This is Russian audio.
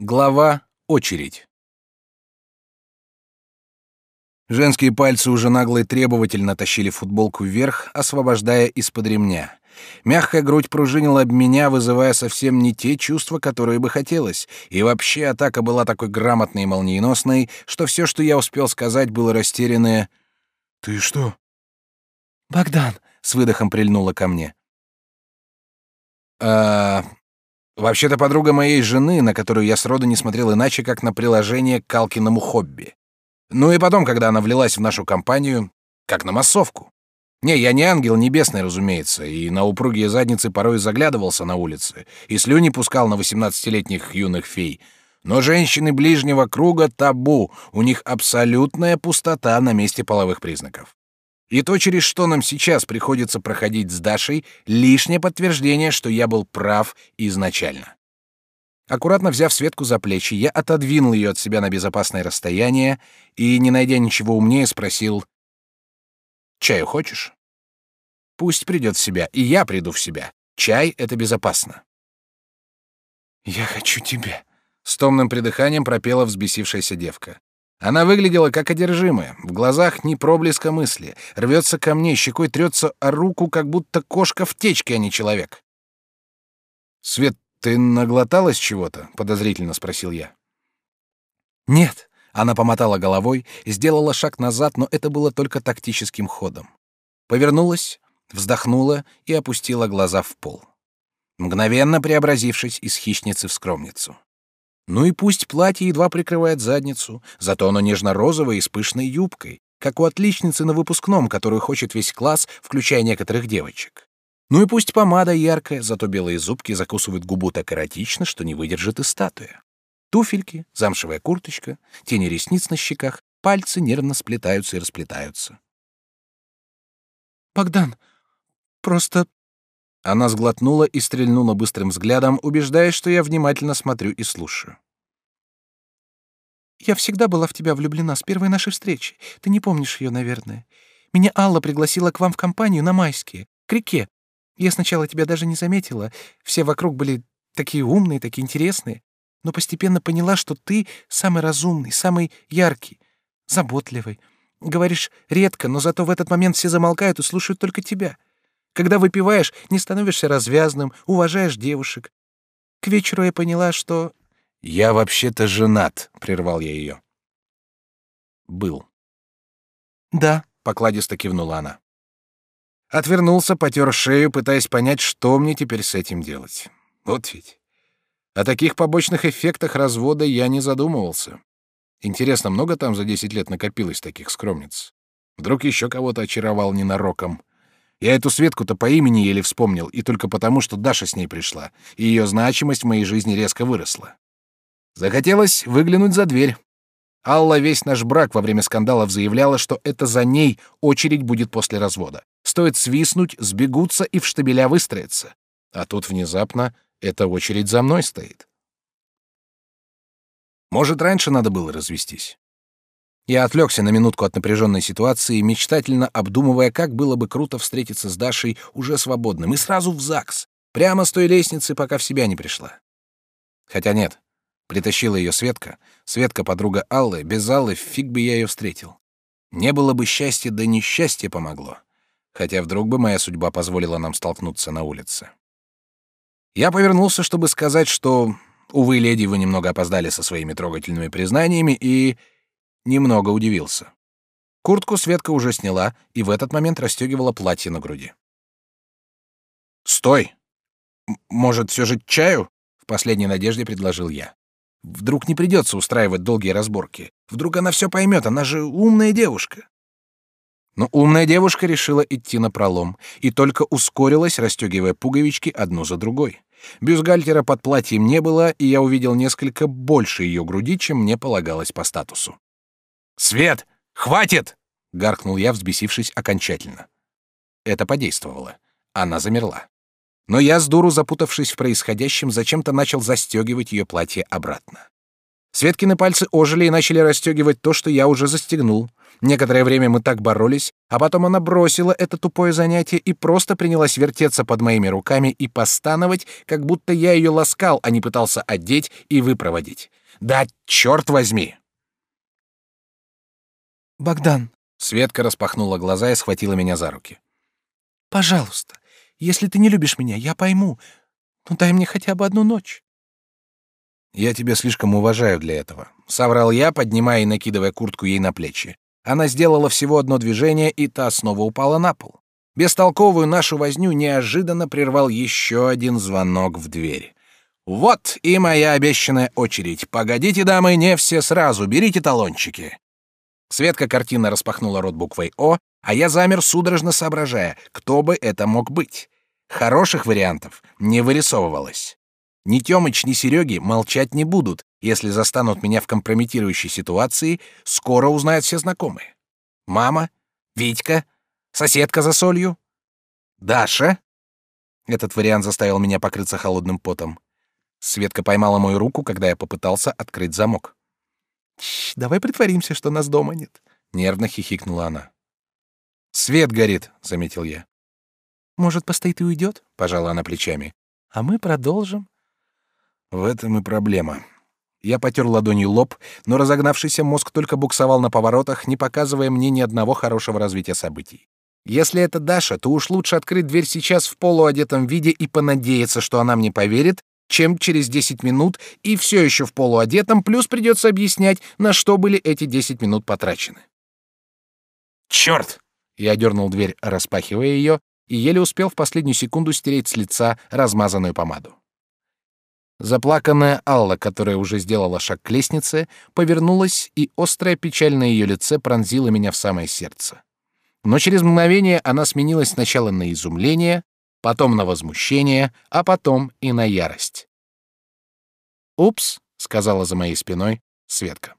Глава «Очередь». Женские пальцы уже нагло и требовательно тащили футболку вверх, освобождая из-под ремня. Мягкая грудь пружинила об меня, вызывая совсем не те чувства, которые бы хотелось. И вообще атака была такой грамотной и молниеносной, что все, что я успел сказать, было растерянное «Ты что?» «Богдан!» — с выдохом прильнула ко мне. «А Вообще-то подруга моей жены, на которую я сроду не смотрел иначе, как на приложение к Калкиному хобби. Ну и потом, когда она влилась в нашу компанию, как на массовку. Не, я не ангел небесный, разумеется, и на упругие задницы порой заглядывался на улице, и слюни пускал на восемнадцатилетних юных фей. Но женщины ближнего круга табу, у них абсолютная пустота на месте половых признаков. И то, через что нам сейчас приходится проходить с Дашей, лишнее подтверждение, что я был прав изначально. Аккуратно взяв Светку за плечи, я отодвинул ее от себя на безопасное расстояние и, не найдя ничего умнее, спросил «Чаю хочешь?» «Пусть придет в себя, и я приду в себя. Чай — это безопасно». «Я хочу тебя», — с томным придыханием пропела взбесившаяся девка. Она выглядела как одержимая, в глазах ни проблеска мысли, рвется ко мне, щекой трется о руку, как будто кошка в течке, а не человек. «Свет, ты наглоталась чего-то?» — подозрительно спросил я. «Нет», — она помотала головой, сделала шаг назад, но это было только тактическим ходом. Повернулась, вздохнула и опустила глаза в пол, мгновенно преобразившись из хищницы в скромницу. Ну и пусть платье едва прикрывает задницу, зато оно нежно-розовое и с пышной юбкой, как у отличницы на выпускном, которую хочет весь класс, включая некоторых девочек. Ну и пусть помада яркая, зато белые зубки закусывают губу так эротично, что не выдержит и статуя. Туфельки, замшевая курточка, тени ресниц на щеках, пальцы нервно сплетаются и расплетаются. «Богдан, просто она сглотнула и стрельнула быстрым взглядом, убеждаясь, что я внимательно смотрю и слушаю. «Я всегда была в тебя влюблена с первой нашей встречи. Ты не помнишь ее, наверное. Меня Алла пригласила к вам в компанию на майские, к реке. Я сначала тебя даже не заметила. Все вокруг были такие умные, такие интересные. Но постепенно поняла, что ты самый разумный, самый яркий, заботливый. Говоришь редко, но зато в этот момент все замолкают и слушают только тебя. Когда выпиваешь, не становишься развязным, уважаешь девушек. К вечеру я поняла, что... «Я вообще-то женат», — прервал я ее. «Был». «Да», — покладисто кивнула она. Отвернулся, потер шею, пытаясь понять, что мне теперь с этим делать. Вот ведь. О таких побочных эффектах развода я не задумывался. Интересно, много там за десять лет накопилось таких скромниц? Вдруг еще кого-то очаровал ненароком? Я эту Светку-то по имени еле вспомнил, и только потому, что Даша с ней пришла, и ее значимость в моей жизни резко выросла. Захотелось выглянуть за дверь. Алла весь наш брак во время скандалов заявляла, что это за ней очередь будет после развода. Стоит свистнуть, сбегутся и в штабеля выстроятся. А тут внезапно эта очередь за мной стоит. Может, раньше надо было развестись? Я отвлекся на минутку от напряженной ситуации, мечтательно обдумывая, как было бы круто встретиться с Дашей уже свободным, и сразу в ЗАГС, прямо с той лестницы, пока в себя не пришла. Хотя нет, притащила ее Светка. Светка — подруга Аллы, без Аллы фиг бы я ее встретил. Не было бы счастья, да несчастье помогло. Хотя вдруг бы моя судьба позволила нам столкнуться на улице. Я повернулся, чтобы сказать, что, увы, леди, вы немного опоздали со своими трогательными признаниями, и немного удивился. Куртку Светка уже сняла и в этот момент расстегивала платье на груди. «Стой! Может, все же чаю?» — в последней надежде предложил я. «Вдруг не придется устраивать долгие разборки. Вдруг она все поймет, она же умная девушка». Но умная девушка решила идти на пролом и только ускорилась, расстегивая пуговички одну за другой. Бюстгальтера под платьем не было, и я увидел несколько больше ее груди, чем мне полагалось по статусу. «Свет! Хватит!» — гаркнул я, взбесившись окончательно. Это подействовало. Она замерла. Но я, с дуру запутавшись в происходящем, зачем-то начал застегивать ее платье обратно. Светкины пальцы ожили и начали расстегивать то, что я уже застегнул. Некоторое время мы так боролись, а потом она бросила это тупое занятие и просто принялась вертеться под моими руками и постановать, как будто я ее ласкал, а не пытался одеть и выпроводить. Да черт возьми! Богдан. Светка распахнула глаза и схватила меня за руки. Пожалуйста, если ты не любишь меня, я пойму. Ну дай мне хотя бы одну ночь. Я тебя слишком уважаю для этого, соврал я, поднимая и накидывая куртку ей на плечи. Она сделала всего одно движение, и та снова упала на пол. Бестолковую нашу возню неожиданно прервал еще один звонок в дверь. Вот и моя обещанная очередь. Погодите, дамы, не все сразу, берите талончики. Светка картина распахнула рот буквой О, а я замер судорожно соображая, кто бы это мог быть. Хороших вариантов не вырисовывалось. Ни Тёмыч, ни Сереги молчать не будут, если застанут меня в компрометирующей ситуации, скоро узнают все знакомые. Мама, Витька, соседка за солью, Даша. Этот вариант заставил меня покрыться холодным потом. Светка поймала мою руку, когда я попытался открыть замок. Давай притворимся, что нас дома нет, нервно хихикнула она. Свет горит, заметил я. Может, постоит и уйдет? пожала она плечами. А мы продолжим. В этом и проблема. Я потер ладонью лоб, но разогнавшийся мозг только буксовал на поворотах, не показывая мне ни одного хорошего развития событий. Если это Даша, то уж лучше открыть дверь сейчас в полуодетом виде и понадеяться, что она мне поверит, чем через 10 минут и все еще в полуодетом, плюс придется объяснять, на что были эти 10 минут потрачены. Черт! Я дернул дверь, распахивая ее, и еле успел в последнюю секунду стереть с лица размазанную помаду. Заплаканная Алла, которая уже сделала шаг к лестнице, повернулась, и острая печаль на ее лице пронзила меня в самое сердце. Но через мгновение она сменилась сначала на изумление, потом на возмущение, а потом и на ярость. «Упс», — сказала за моей спиной Светка.